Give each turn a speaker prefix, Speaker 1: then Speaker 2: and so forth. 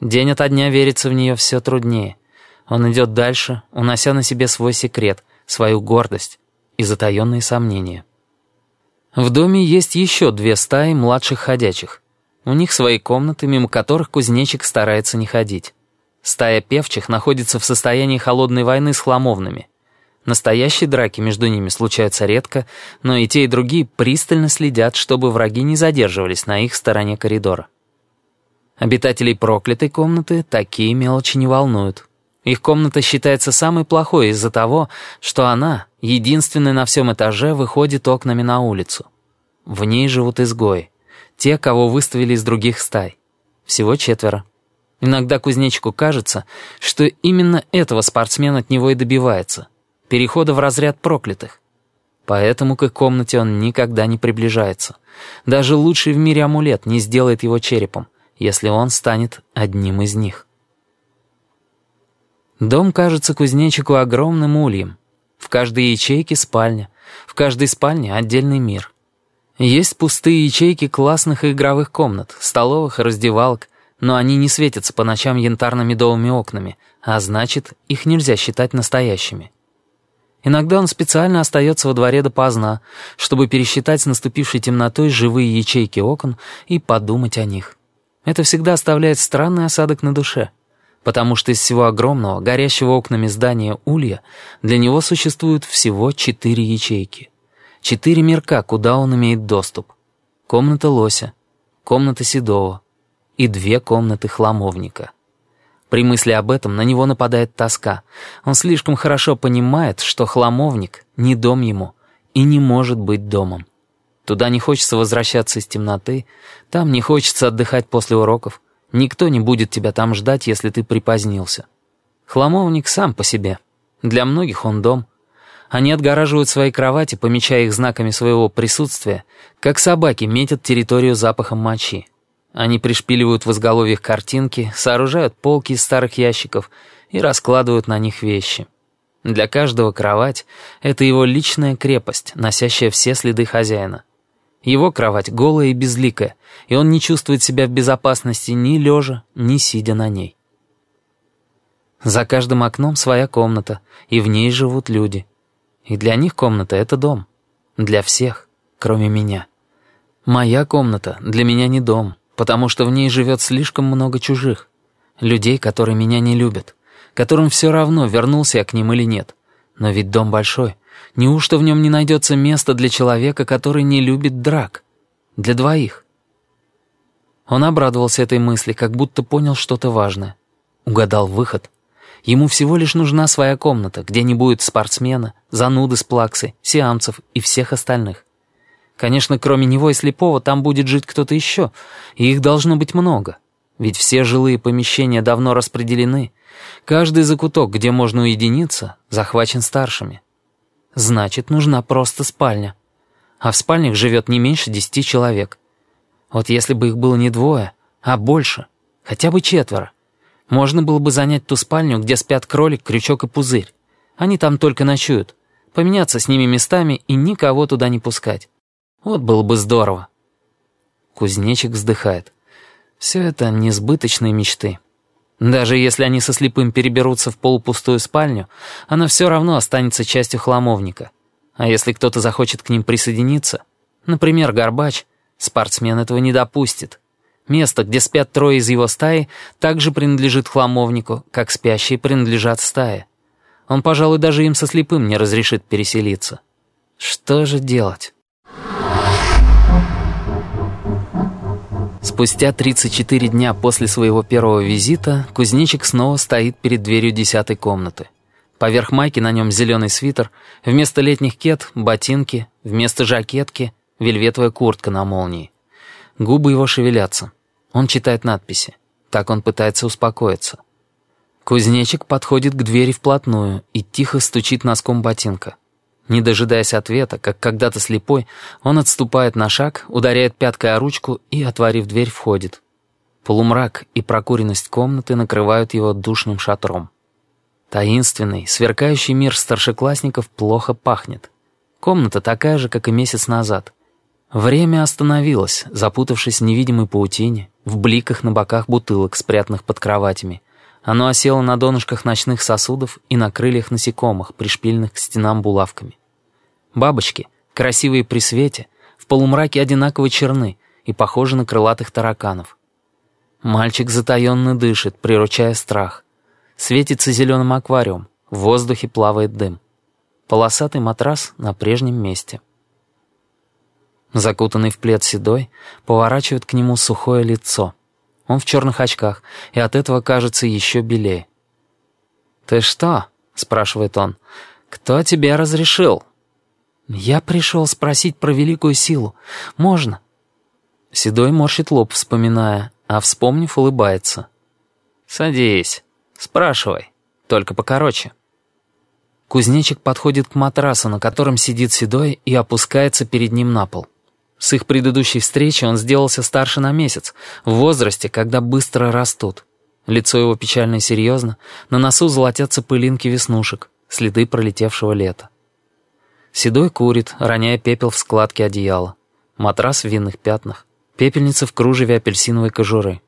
Speaker 1: День ото дня верится в нее все труднее. Он идет дальше, унося на себе свой секрет, свою гордость и затаенные сомнения. В доме есть еще две стаи младших ходячих. У них свои комнаты, мимо которых кузнечик старается не ходить. Стая певчих находится в состоянии холодной войны с хламовными. Настоящие драки между ними случаются редко, но и те, и другие пристально следят, чтобы враги не задерживались на их стороне коридора. Обитателей проклятой комнаты такие мелочи не волнуют. Их комната считается самой плохой из-за того, что она, единственная на всем этаже, выходит окнами на улицу. В ней живут изгои. Те, кого выставили из других стай. Всего четверо. Иногда кузнечику кажется, что именно этого спортсмен от него и добивается. Перехода в разряд проклятых. Поэтому к их комнате он никогда не приближается. Даже лучший в мире амулет не сделает его черепом, если он станет одним из них. Дом кажется кузнечику огромным ульем. В каждой ячейке спальня, в каждой спальне отдельный мир. Есть пустые ячейки классных игровых комнат, столовых и раздевалок, но они не светятся по ночам янтарно-медовыми окнами, а значит, их нельзя считать настоящими. Иногда он специально остается во дворе допоздна, чтобы пересчитать с наступившей темнотой живые ячейки окон и подумать о них. Это всегда оставляет странный осадок на душе, потому что из всего огромного, горящего окнами здания улья для него существуют всего четыре ячейки. Четыре мирка, куда он имеет доступ. Комната лося, комната седова, и две комнаты хламовника. При мысли об этом на него нападает тоска. Он слишком хорошо понимает, что хламовник не дом ему и не может быть домом. Туда не хочется возвращаться из темноты, там не хочется отдыхать после уроков. Никто не будет тебя там ждать, если ты припозднился. Хламовник сам по себе. Для многих он дом. Они отгораживают свои кровати, помечая их знаками своего присутствия, как собаки метят территорию запахом мочи. Они пришпиливают в изголовьях картинки, сооружают полки из старых ящиков и раскладывают на них вещи. Для каждого кровать — это его личная крепость, носящая все следы хозяина. Его кровать голая и безликая, и он не чувствует себя в безопасности ни лежа, ни сидя на ней. За каждым окном своя комната, и в ней живут люди. И для них комната — это дом. Для всех, кроме меня. Моя комната для меня не дом, потому что в ней живет слишком много чужих. Людей, которые меня не любят, которым все равно, вернулся я к ним или нет. Но ведь дом большой. Неужто в нем не найдется места для человека, который не любит драк? Для двоих. Он обрадовался этой мысли, как будто понял что-то важное. Угадал выход. Ему всего лишь нужна своя комната, где не будет спортсмена, зануды с плаксой, сиамцев и всех остальных. Конечно, кроме него и слепого, там будет жить кто-то еще, и их должно быть много. Ведь все жилые помещения давно распределены. Каждый закуток, где можно уединиться, захвачен старшими. Значит, нужна просто спальня. А в спальнях живет не меньше десяти человек. Вот если бы их было не двое, а больше, хотя бы четверо, можно было бы занять ту спальню, где спят кролик, крючок и пузырь. Они там только ночуют. Поменяться с ними местами и никого туда не пускать. Вот было бы здорово. Кузнечик вздыхает. Все это несбыточные мечты. Даже если они со слепым переберутся в полупустую спальню, она все равно останется частью хламовника. А если кто-то захочет к ним присоединиться, например, Горбач, спортсмен этого не допустит. Место, где спят трое из его стаи, также принадлежит хламовнику, как спящие принадлежат стае. Он, пожалуй, даже им со слепым не разрешит переселиться. Что же делать? Спустя 34 дня после своего первого визита кузнечик снова стоит перед дверью десятой комнаты. Поверх майки на нем зеленый свитер, вместо летних кет — ботинки, вместо жакетки — вельветовая куртка на молнии. Губы его шевелятся. Он читает надписи. Так он пытается успокоиться. Кузнечик подходит к двери вплотную и тихо стучит носком ботинка. Не дожидаясь ответа, как когда-то слепой, он отступает на шаг, ударяет пяткой о ручку и, отворив дверь, входит. Полумрак и прокуренность комнаты накрывают его душным шатром. Таинственный, сверкающий мир старшеклассников плохо пахнет. Комната такая же, как и месяц назад. Время остановилось, запутавшись в невидимой паутине, в бликах на боках бутылок, спрятанных под кроватями. Оно осело на донышках ночных сосудов и на крыльях насекомых, пришпильных к стенам булавками. Бабочки, красивые при свете, в полумраке одинаково черны и похожи на крылатых тараканов. Мальчик затаенно дышит, приручая страх. Светится зеленым аквариум, в воздухе плавает дым. Полосатый матрас на прежнем месте. Закутанный в плед седой, поворачивает к нему сухое лицо. Он в черных очках, и от этого кажется еще белее. «Ты что?» — спрашивает он. «Кто тебе разрешил?» «Я пришел спросить про великую силу. Можно?» Седой морщит лоб, вспоминая, а, вспомнив, улыбается. «Садись, спрашивай, только покороче». Кузнечик подходит к матрасу, на котором сидит Седой, и опускается перед ним на пол. С их предыдущей встречи он сделался старше на месяц, в возрасте, когда быстро растут. Лицо его печально и серьезно, на носу золотятся пылинки веснушек, следы пролетевшего лета. Седой курит, роняя пепел в складке одеяла. Матрас в винных пятнах, пепельница в кружеве апельсиновой кожуры.